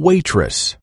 Waitress.